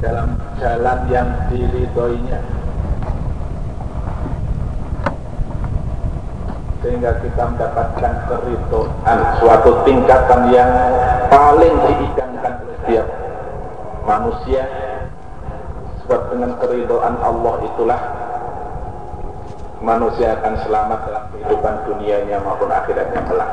dalam jalan yang diridhoinya sehingga kita mendapatkan keridhaan suatu tingkatan yang paling diidamkan oleh setiap manusia sebab dengan keridhaan Allah itulah manusia akan selamat dalam kehidupan dunianya maupun akhiratnya kelak.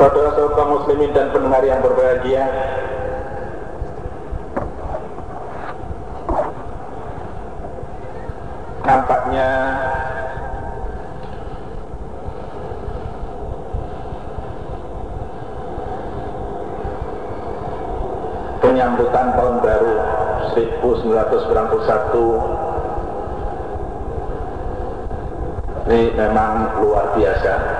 Saudara-saudara muslimin dan pendengar yang berbahagia, nampaknya penyambutan tahun baru 1991 ini memang luar biasa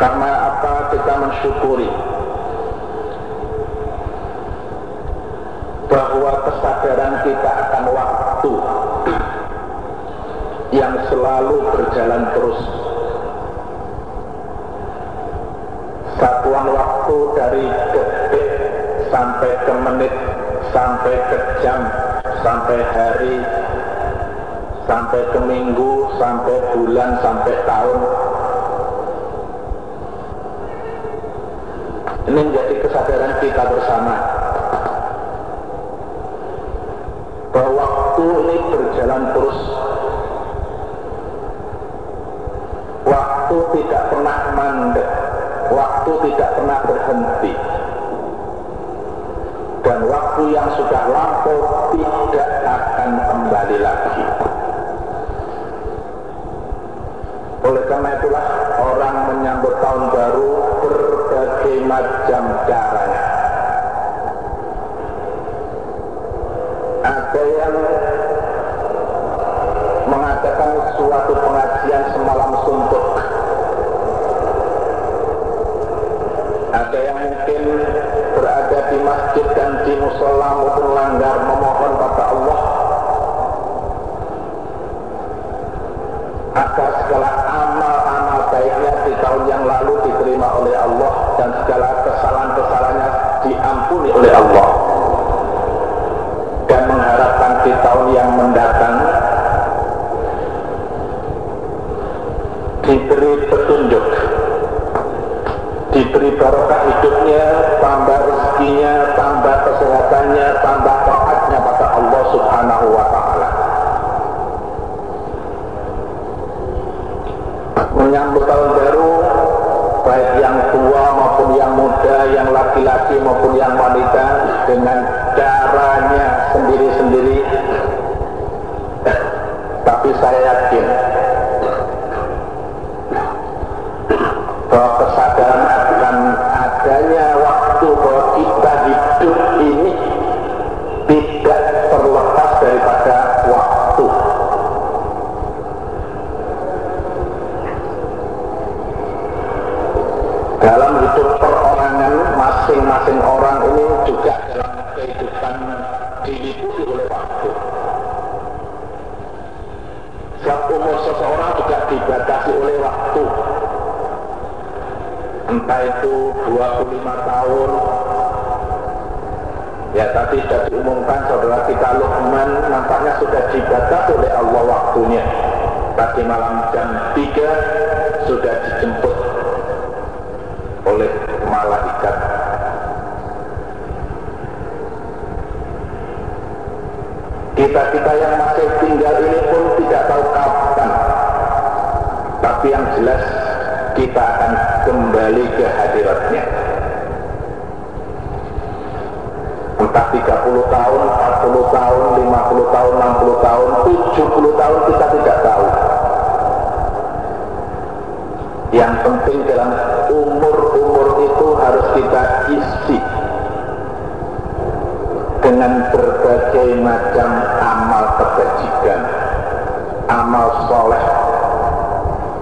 karena apa kita mensyukuri bahwa kesadaran kita akan waktu yang selalu berjalan terus. Satuan waktu dari detik sampai ke menit sampai ke jam sampai hari sampai ke minggu sampai bulan sampai tahun menjadi kesadaran kita bersama. Bahwa waktu ini berjalan terus. Waktu tidak pernah mandek. Waktu tidak macam caranya ada yang mengadakan suatu pengajian semalam suntuk. Ada yang mungkin berada di masjid dan di musola maupun langgar memohon pada Allah agar segala amal-amal baiknya di tahun yang lalu diterima oleh Allah dan segala kesalahan-kesalahannya diampuni oleh Allah entah 30 tahun, 40 tahun, 50 tahun, 60 tahun, 70 tahun kita tidak tahu. Yang penting dalam umur-umur itu harus kita isi dengan berbagai macam amal kebajikan amal soleh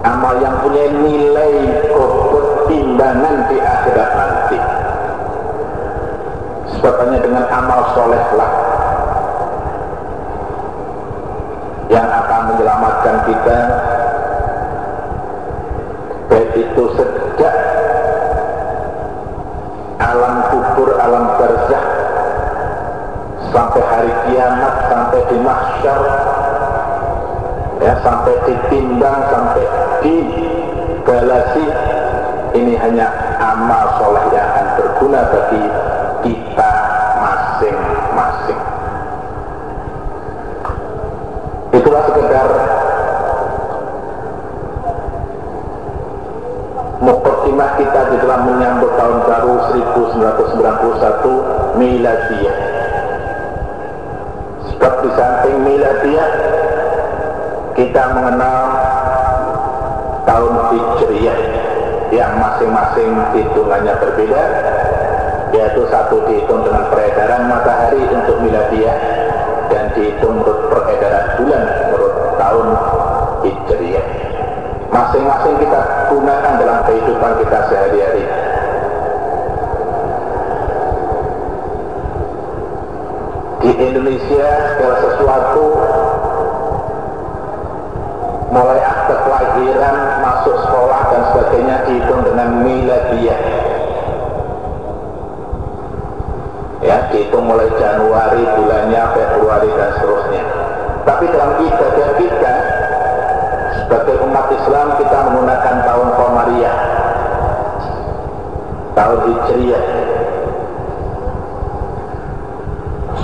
amal yang punya nilai bobot timbangan di akhirat nanti sebabnya dengan amal solehlah yang akan menyelamatkan kita. Itu sejak alam kubur, alam barzah sampai hari kiamat, sampai di mahsyar ya sampai ditimbang, sampai di galasi ini hanya amal soleh yang akan berguna bagi kita masing-masing itulah sekedar mukadimah kita di dalam menyambut tahun baru 1991 miladiyah. Sebab di samping miladiyah kita mengenal tahun hijriyah yang masing-masing hitungannya berbeda yaitu satu dihitung dengan peredaran matahari untuk miladiah dan dihitung menurut peredaran bulan menurut tahun masing-masing kita gunakan dalam kehidupan kita sehari-hari di Indonesia segala sesuatu mulai akte kelahiran, masuk sekolah dan sebagainya dihitung dengan miladiah. Ya, dihitung mulai Januari, bulannya, Februari dan seterusnya. Tapi dalam ibadah kita sebagai umat Islam kita menggunakan tahun Komariah, tahun Hijriah.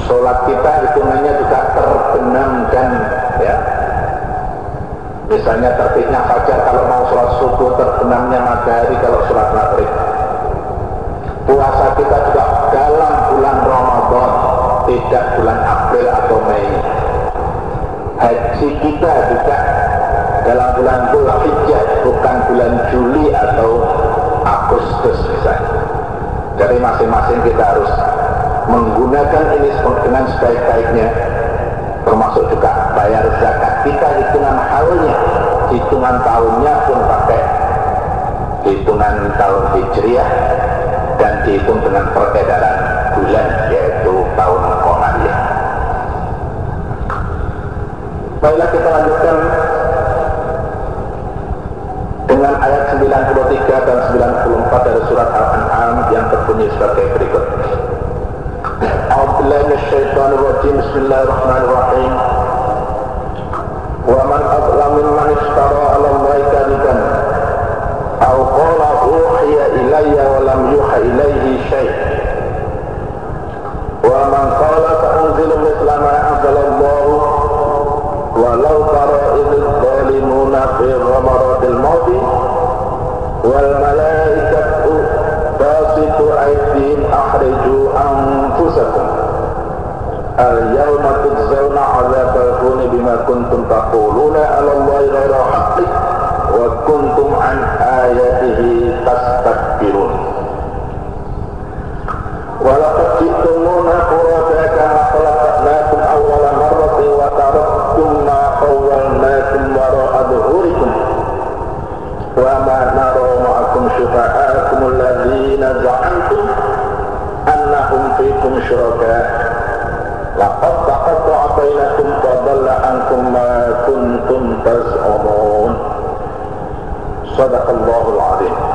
Sholat kita hitungannya juga terbenam dan ya Misalnya terbitnya fajar kalau mau sholat subuh, terbenamnya matahari kalau sholat maghrib. Puasa kita juga dalam bulan Ramadan, tidak bulan April atau Mei. Haji kita juga dalam bulan Dzulhijjah, bukan bulan Juli atau Agustus misalnya. Jadi masing-masing kita harus menggunakan ini dengan sebaik-baiknya termasuk juga bayar zakat. Kita hitungan halnya hitungan tahunnya pun pakai hitungan tahun hijriah dan dihitung dengan peredaran bulan yaitu tahun Qamariyah baiklah kita lanjutkan Dari surat Al-An'am yang terbunyi sebagai berikut. Abdullah bin Syaitan Rajim Bismillahirrahmanirrahim. Wa man adla min man istara ala Allahi kadiban Au qala uhiya ilayya wa lam yuha ilayhi syaitan كنتم تقولون على الله غير الحق وكنتم عن آياته تستكبرون. ولقد جئتمونا فرادا كما خلقناكم أول مرة وتركتم ما خولناكم وراء ظهوركم وما نرى معكم شفعاءكم الذين زعمتم أنهم فيكم شركاء. وضل عنكم ما كنتم تزعمون. صدق الله العظيم.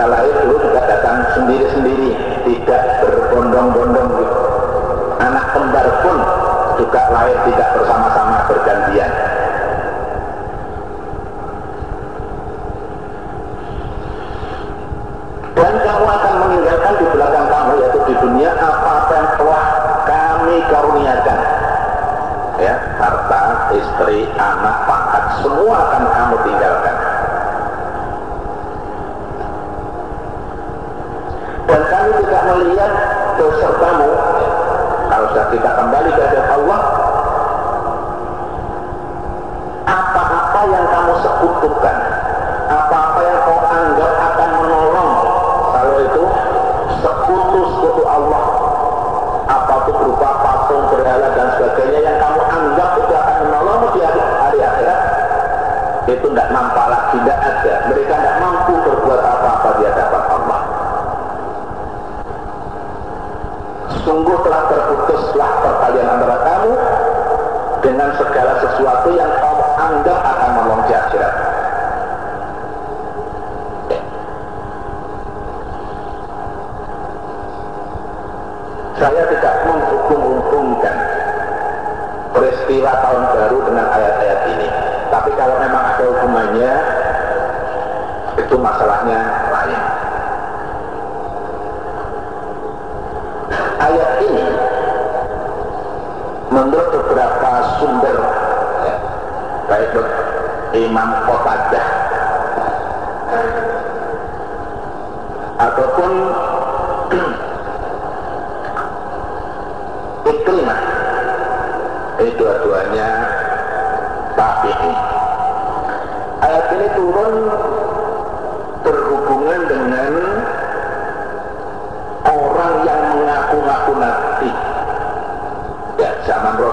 Kita lahir dulu juga datang sendiri-sendiri tidak berbondong-bondong gitu. anak kembar pun juga lahir tidak bersama-sama bergantian. Dan kamu akan meninggalkan di belakang kamu yaitu di dunia apa-apa yang telah kami karuniakan. Ya harta, istri, anak, pangkat semua akan kamu tinggalkan tidak nampak lagi, tidak ada. Mereka tidak mampu berbuat apa-apa di hadapan Allah. Sungguh telah terputuslah perkalian antara kamu dengan segala sesuatu yang kamu anggap akan menolong di akhirat. Saya tidak menghukum-hukumkan peristiwa tahun baru dengan ayat-ayat ini tapi kalau memang ada hubungannya itu masalahnya lain. Ayat ini menurut beberapa sumber ya, Imam Qatadah ataupun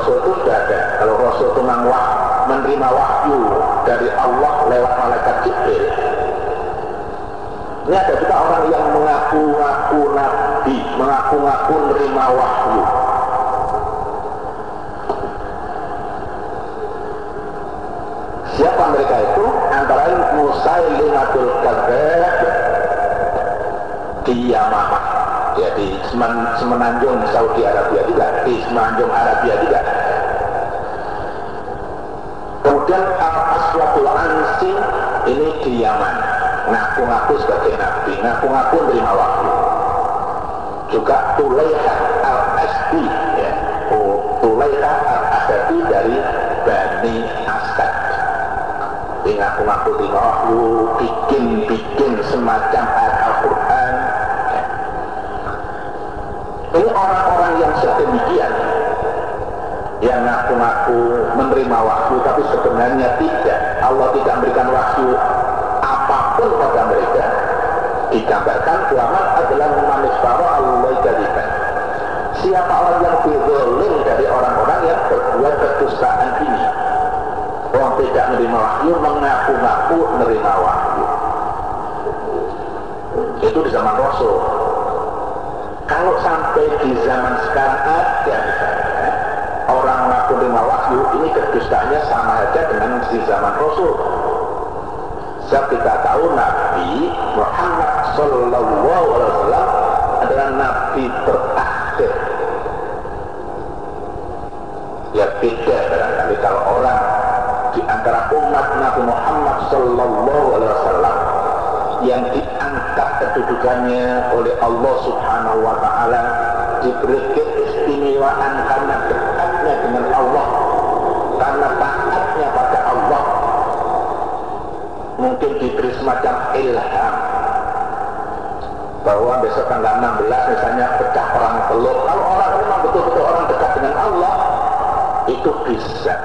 Rasul itu sudah ada. Kalau Rasul itu wah, menerima wahyu dari Allah lewat malaikat Jibril ini ada juga orang yang mengaku-ngaku nabi mengaku-ngaku menerima wahyu. Siapa mereka itu? Antara lain Musailimatul Kadzab di Yamamah ya di semenanjung Saudi Arabia juga. Di semenanjung Arabia juga kemudian Al-Aswadul Ansi? Ini di Yaman. Ngaku-ngaku sebagai nabi. Ngaku-ngaku menerima wahyu juga Tulaiha Al-Asdi ya. Tulaiha Al-Asdi dari Bani Asad. Ngaku-ngaku terima wahyu bikin-bikin semacam Al-Quran ini orang-orang yang sedemikian yang ngaku-ngaku menerima wahyu tapi sebenarnya tidak. Allah tidak memberikan wahyu apa pun pada mereka. Digambarkan kiamat adalah manistara Allah jadikan. Siapa orang yang berdolim dari orang-orang yang berbuat kedustaan ini? Orang tidak menerima wahyu mengaku-ngaku menerima wahyu itu di zaman Rasul. Kalau sampai di zaman sekarang ada orang mengaku menerima wahyu ini kedustaannya sama saja dengan di zaman Rasul. Sebab kita tahu Nabi Muhammad Sallallahu Alaihi Wasallam adalah Nabi terakhir ya beda barangkali kalau orang di antara umat Nabi Muhammad Sallallahu Alaihi Wasallam yang diangkat kedudukannya oleh Allah Subhanahu Wa Taala diberi keistimewaan mungkin diberi semacam ilham. Bahwa besok tanggal 16 misalnya pecah perang teluk kalau orang memang betul-betul orang dekat dengan Allah itu bisa.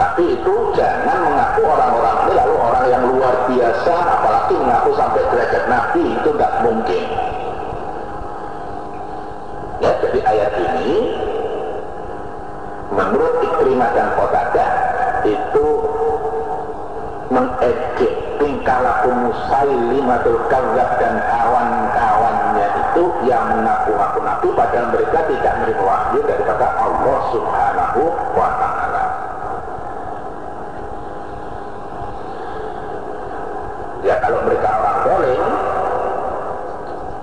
Tapi itu jangan mengaku orang-orang ini lalu orang yang luar biasa apalagi mengaku sampai derajat Nabi itu tidak mungkin. Ya jadi ayat ini menurut Ikrimah dan Qatadah itu mengejek tingkah laku Musailimatul Kadzab dan kawan-kawannya itu yang mengaku-ngaku nabi padahal mereka tidak menerima wahyu daripada Allah Subhanahu wa taala. Ya kalau mereka orang boleh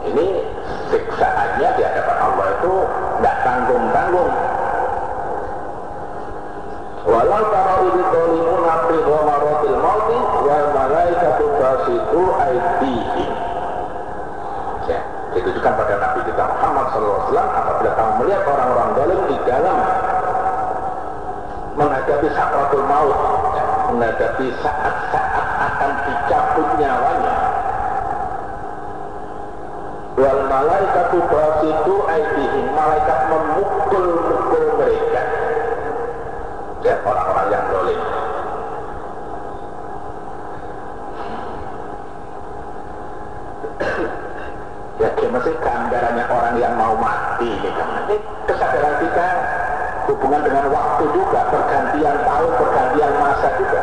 ini siksaannya di hadapan Allah itu tidak tanggung-tanggung Walau tara ini dolimuna fi ghamaratil mauti wal malaikatu basitu aydihim. Ya, ditujukan pada Nabi kita Muhammad SAW melihat orang-orang dolim di dalam menghadapi sakratul maut, menghadapi saat-saat akan dicabut nyawanya. Wal malaikatu basitu aydihim, malaikat memukul-mukul mereka ya orang-orang yang dolim ya masih gambarannya orang yang mau mati ini kesadaran kita hubungan dengan waktu juga pergantian tahun pergantian masa juga.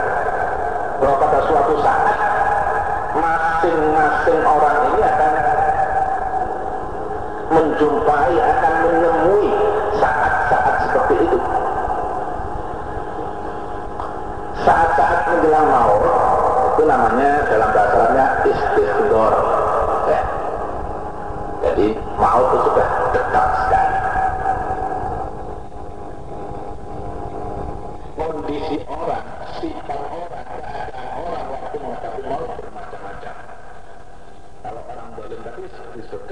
Bahwa pada suatu saat masing-masing orang ini akan menjumpai akan menemui saat-saat seperti itu. Saat-saat menjelang maut itu namanya dalam bahasa Arabnya ya. jadi maut itu sudah dekat sekali kondisi orang sifat orang keadaan orang waktu menghadapi maut bermacam-macam kalau orang boleh tadi disebutkan Firomaratul mautu wa malaikatu basitu aidihim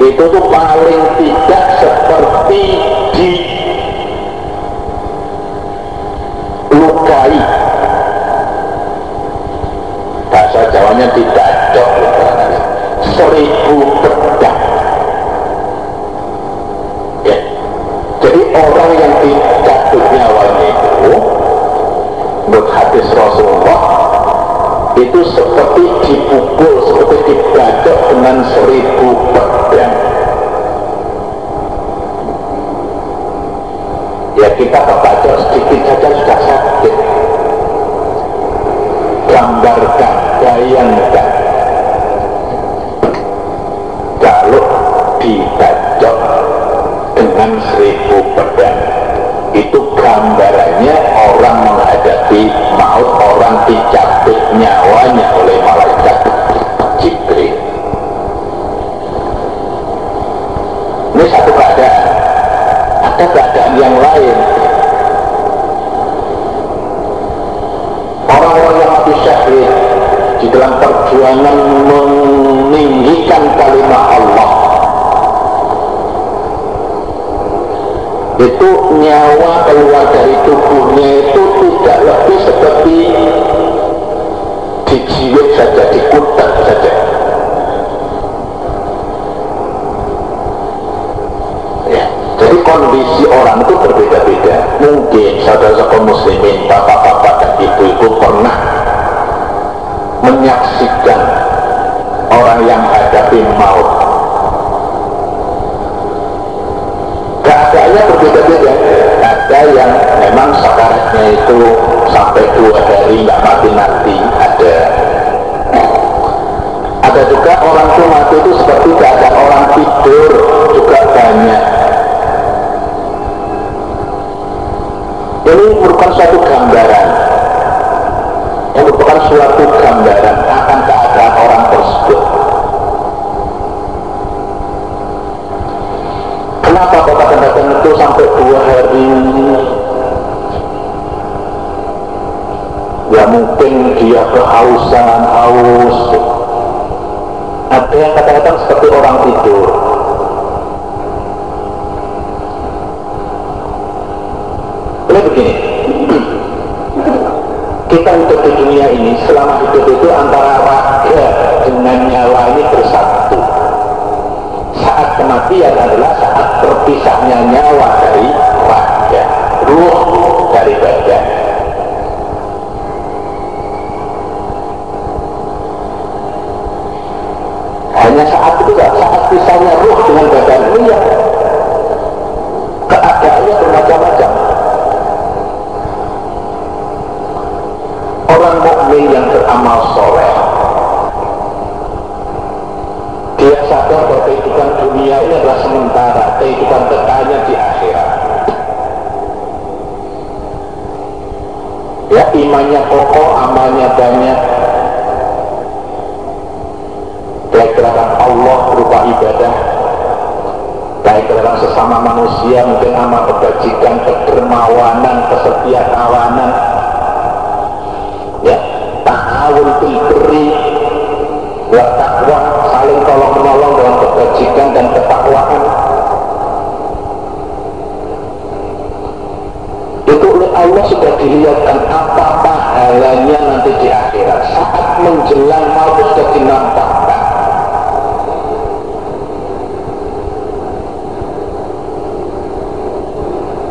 itu tuh paling tidak seperti di lukai. Bahasa Jawanya tidak cok seribu pedang. Ya. jadi orang yang dicabut nyawanya itu menurut hadis Rasulullah itu seperti dipukul seperti dibacok dengan seribu pedang. Ya kita kebacok sedikit saja sudah sakit. Gambarkan, bayangkan kalau dibacok dengan seribu pedang itu gambarannya nyawanya oleh malaikat Jibril. Ini satu keadaan. Ada keadaan yang lain. Orang-orang yang mati syahid di dalam perjuangan dijiwit saja, dikutak saja. Ya. jadi kondisi orang itu berbeda-beda. Mungkin saudara-saudara muslimin bapak-bapak dan ibu-ibu pernah menyaksikan orang yang hadapi maut. Keadaannya berbeda-beda. Ada yang memang sakaratnya itu sampai dua hari nggak mati-mati ada ada juga orang kumatu itu seperti keadaan orang tidur juga banyak. Ini merupakan suatu gambaran. Yang merupakan suatu gambaran akan keadaan orang tersebut. Kenapa obat-obatan itu sampai dua hari ya mungkin dia kehausan haus ada yang kadang-kadang seperti orang tidur. Ini begini. Kita hidup di dunia ini selama hidup itu antara raga dengan nyawa ini bersatu. Saat kematian adalah saat terpisahnya nyawa dari raga ruh dari badan hanya saat itu saat pisahnya ruh dengan badan ini ya. Keadaannya bermacam-macam. Orang mukmin yang beramal soleh dia sadar bahwa kehidupan dunia ini adalah sementara kehidupan kekalnya di akhirat. Ya imannya kokoh amalnya banyak baik gerakan Allah berupa ibadah baik gerakan sesama manusia mungkin amal kebajikan kedermawanan kesetiakawanan. Ya ta'awun birri wa taqwa saling tolong menolong dalam kebajikan dan ketakwaan. Itu oleh Allah sudah dilihatkan apa pahalanya nanti di akhirat. Saat menjelang maut sudah dinampakkan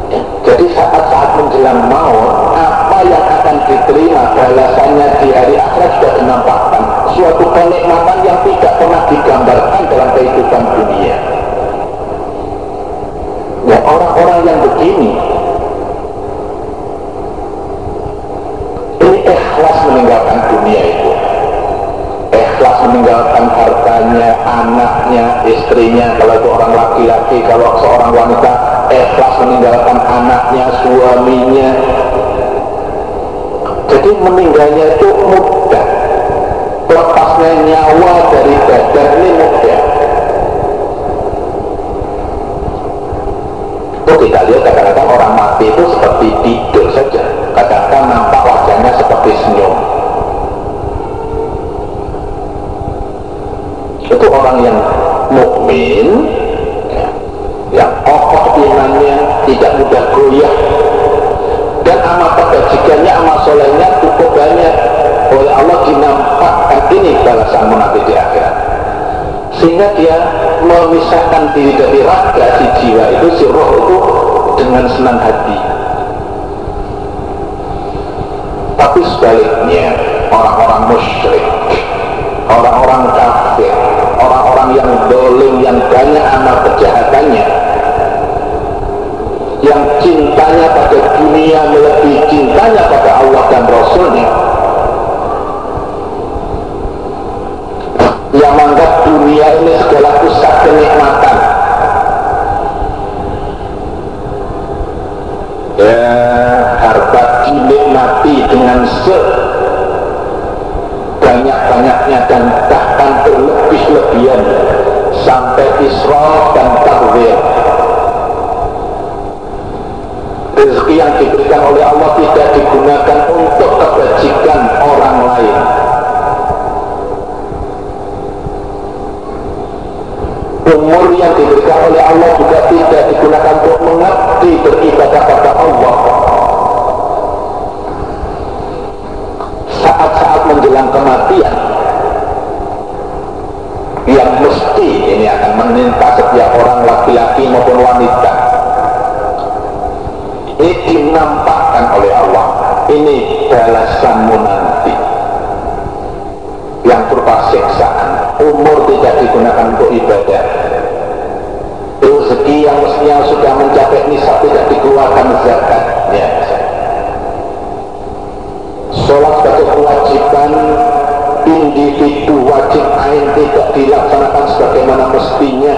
Ya, jadi saat-saat menjelang maut apa yang akan diterima balasannya di hari akhirat sudah dinampakkan. Suatu kenikmatan yang tidak pernah digambarkan dalam kehidupan dunia. Ya orang-orang yang begini ini ikhlas meninggalkan dunia itu. Ikhlas meninggalkan hartanya, anaknya, istrinya kalau itu orang laki-laki, kalau seorang wanita ikhlas meninggalkan anaknya, suaminya. Jadi meninggalnya itu mudah. Lepasnya nyawa dari badan ini mudah. Itu kita lihat kadang-kadang orang mati itu seperti tidur saja. Kadang-kadang nampak wajahnya seperti senyum. Itu orang yang mukmin imannya tidak mudah goyah. Dan amal kebajikannya amal solehnya cukup banyak. Oleh Allah dinampakkan ini balasan nanti di akhirat. Sehingga dia memisahkan diri dari raga si jiwa itu si roh itu dengan senang hati. Tapi sebaliknya orang-orang musyrik orang-orang kafir orang-orang yang dolim yang banyak amal kejahatannya yang cintanya pada dunia melebihi cintanya pada Allah dan Rasulnya yang menganggap dunia ini segala pusat kenikmatan. Ya harta dinikmati dengan se banyak-banyaknya dan bahkan berlebih-lebihan sampai israf dan tarwir rezeki yang diberikan oleh Allah tidak digunakan untuk kebajikan orang lain. Umur yang diberikan oleh Allah juga tidak digunakan untuk mengabdi beribadah pada Allah. Saat-saat menjelang kematian yang mesti ini akan menimpa setiap orang laki-laki maupun wanita dinampakkan oleh Allah. Ini balasanmu nanti. Yang berupa siksaan. Umur tidak digunakan untuk ibadah. Rezeki yang mestinya sudah mencapai nisab tidak dikeluarkan zakatnya. Sholat sebagai kewajiban individu wajib ain tidak dilaksanakan sebagaimana mestinya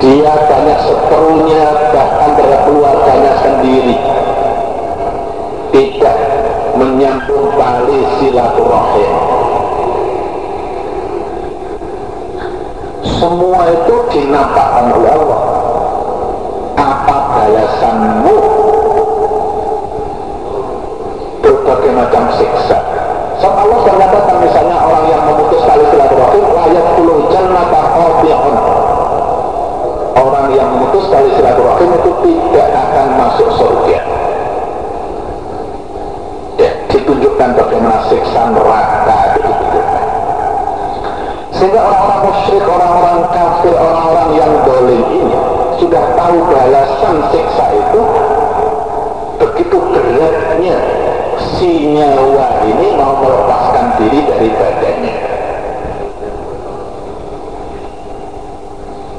dia banyak seperuhnya bahkan terhadap keluarganya sendiri. Tidak menyambung tali silaturahim. Semua itu dinampakkan oleh Allah. Apa balasanmu? Berbagai macam siksa. So Allah berkata misalnya orang yang memutus tali silaturahim layak puluh jannata qati'un orang yang memutus tali silaturahim itu tidak akan masuk surga. Ya ditunjukkan bagaimana siksa neraka itu sehingga orang-orang musyrik, orang-orang kafir, orang-orang yang dolim ini sudah tahu balasan siksa itu. Begitu beratnya si nyawa ini mau melepaskan diri dari badannya.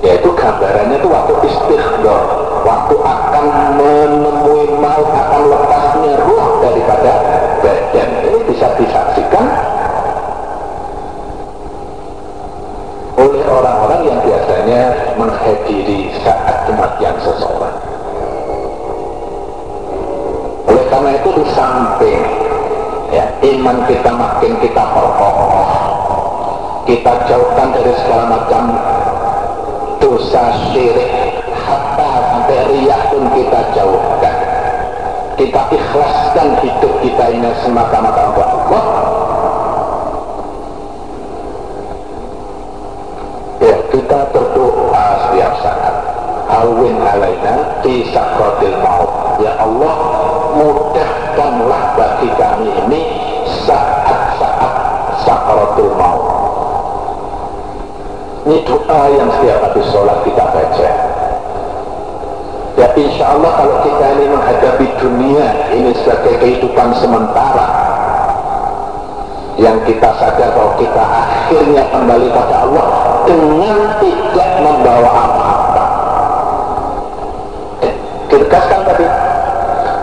Yaitu gambarannya itu waktu istighdar waktu akan menemui maut akan lepasnya ruh daripada badan. Ini bisa disaksikan oleh orang-orang yang biasanya menghadiri saat kematian seseorang. Oleh karena itu di samping ya, iman kita makin kita perkokoh kita jauhkan dari segala macam dosa syirik hatta sampai riak pun kita jauhkan. Kita ikhlaskan hidup kita ini semata-mata untuk Allah. Ya kita berdoa setiap saat. Awin alaina di sakratil maut. Ya Allah mudahkanlah bagi kami ini saat-saat sakratul maut. Ini doa yang setiap habis sholat kita baca ya insya Allah kalau kita ini menghadapi dunia ini sebagai kehidupan sementara yang kita sadar bahwa kita akhirnya kembali pada Allah dengan tidak membawa apa-apa. Eh, ditegaskan tadi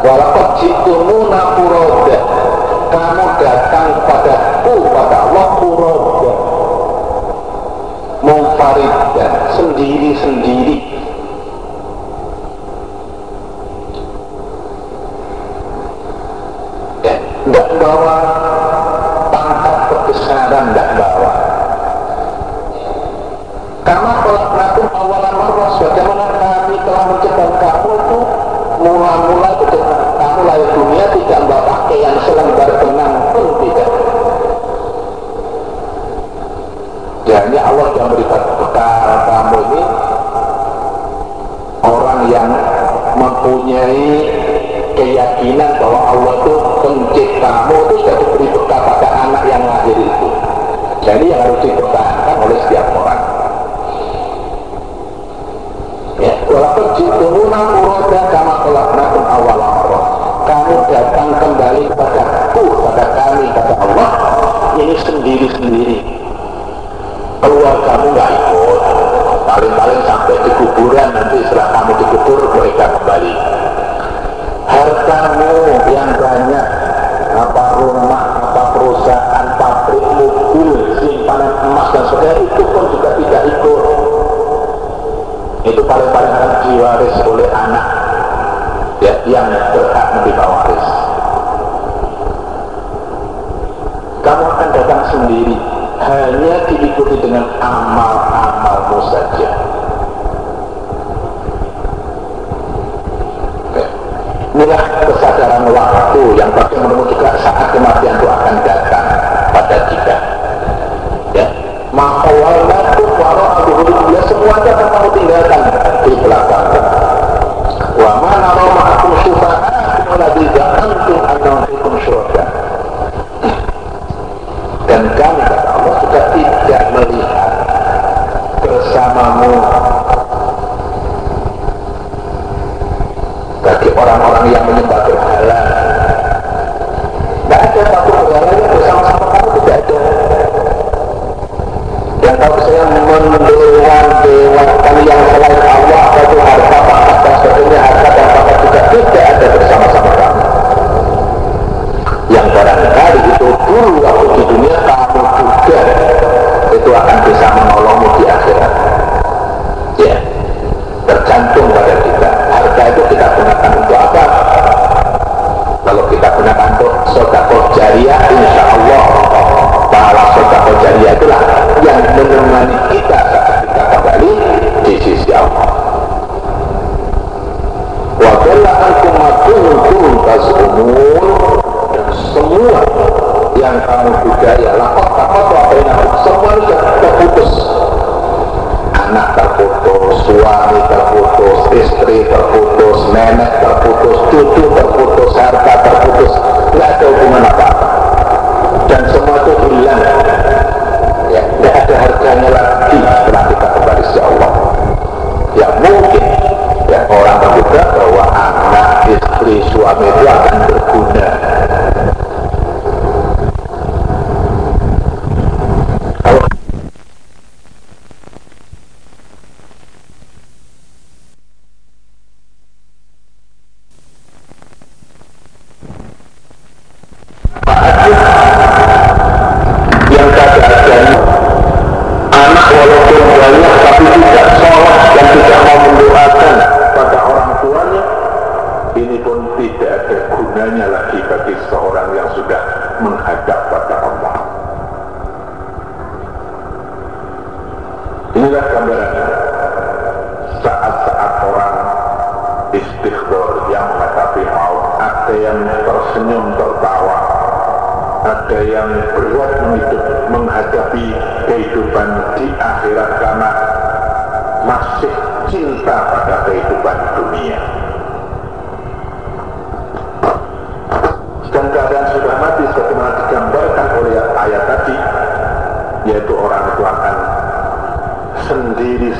walaupun jitumuna furoda. Kamu datang pada diwaris oleh anak. Ya, yang berhak menerima waris. Kamu akan datang sendiri hanya diikuti dengan amal-amalmu saja. Inilah kesadaran waktu yang bagaimanapun juga saat kematian itu akan datang pada kita ya maka walaupun waro abu ya semuanya akan kamu tinggalkan di belakang wa mana ma'akum syufa'akum ladhi za'antum annaukum syurga dan kami kata Allah sudah tidak melihat bersamamu bagi orang-orang yang menyembah berhala tidak ada satu berhala yang bersama-sama kamu tidak ada yang tahu saya mendewan-dewakan yang selain Allah atau harta pangkat dan sebagainya harta dan pangkat juga tidak ada bersama-sama kamu yang barangkali itu dulu waktu di dunia kamu itulah yang menemani kita saat kita kembali di sisi Allah. Wa jalla antum kuntum tasumun dan semua yang kamu budaya lakot lakot apa yang semua terputus anak terputus suami terputus istri terputus nenek terputus cucu terputus harta terputus Tidak ada hubungan apa, -apa. dan semua itu hilang tidak ada harganya lagi setelah kita kembali.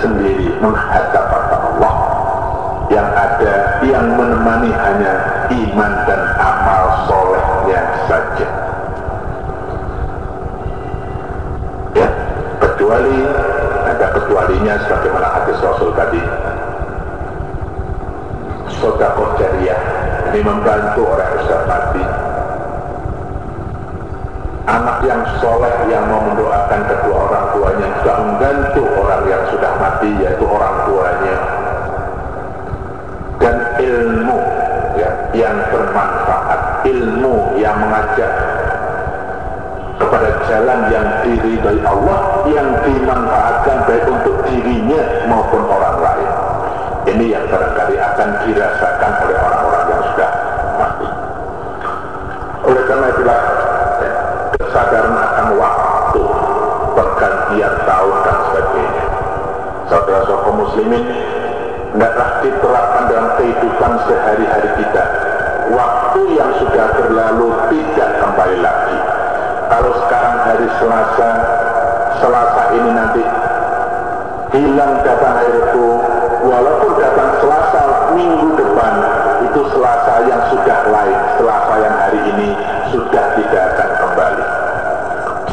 sendiri menghadap pada Allah. Yang ada yang menemani hanya iman dan amal solehnya saja. Ya kecuali ada kecualinya sebagaimana hadis Rasul tadi. Sodakoh jariah ini membantu orang yang sudah mati anak yang soleh yang mau mendoakan kedua orang tuanya juga menggantu orang yang sudah mati yaitu orang tuanya. Dan ilmu ya, yang bermanfaat ilmu yang mengajak kepada jalan yang diri dari Allah yang dimanfaatkan baik untuk dirinya maupun orang lain. Ini yang barangkali akan dirasakan oleh orang-orang yang sudah mati. Oleh karena itulah kesadaran akan waktu, pergantian tahun dan sebagainya. Saudara-saudara Muslimin, muslimin, hendaklah diterapkan dalam kehidupan sehari-hari kita. Waktu yang sudah berlalu tidak kembali lagi. Kalau sekarang hari Selasa, Selasa ini nanti hilang datang airku. Walaupun datang Selasa minggu depan, itu Selasa yang sudah lain, Selasa yang hari ini sudah tidak akan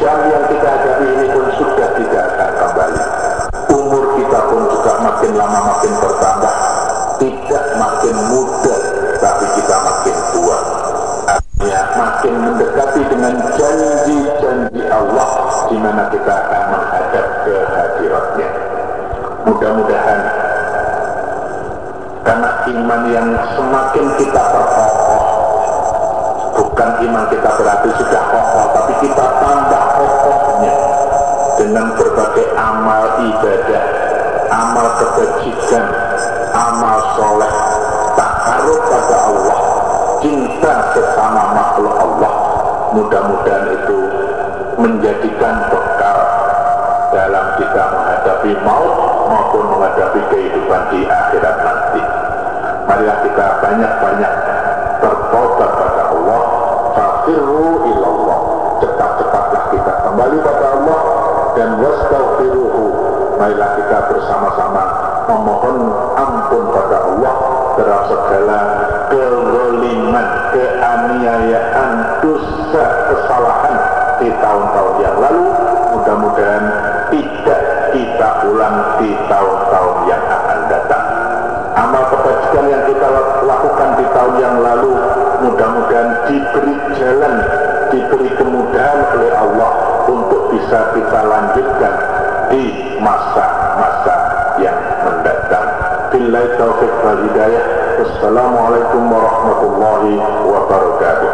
dan yang kita hadapi ini pun sudah tidak akan kembali. Umur kita pun juga makin lama makin bertambah. Tidak makin muda, tapi kita makin tua. Artinya makin mendekati dengan janji-janji Allah di mana kita akan menghadap ke hadiratnya. Mudah-mudahan karena iman yang semakin kita perhatikan bukan iman kita berarti sudah kokoh, tapi kita tambah kokohnya dengan berbagai amal ibadah, amal kebajikan, amal soleh, harus pada Allah, cinta sesama makhluk Allah. Mudah-mudahan itu menjadikan bekal dalam kita menghadapi maut maupun menghadapi kehidupan di akhirat nanti. Marilah kita banyak-banyak bertobat pada Allah fastaghfiru ilallah dekat-dekatlah kita kembali pada Allah dan wastaghfiruhu. Baiklah kita bersama-sama memohon ampun pada Allah terhadap segala kezaliman, keaniayaan, dosa, kesalahan di tahun-tahun yang lalu. Mudah-mudahan tidak kita ulang di tahun-tahun yang akan datang. Amal kebajikan yang kita lakukan di tahun yang lalu mudah-mudahan diberi jalan, diberi kemudahan oleh Allah untuk bisa kita lanjutkan di masa-masa yang mendatang. Billahi taufiq wal hidayah. Wassalamualaikum warahmatullahi wabarakatuh.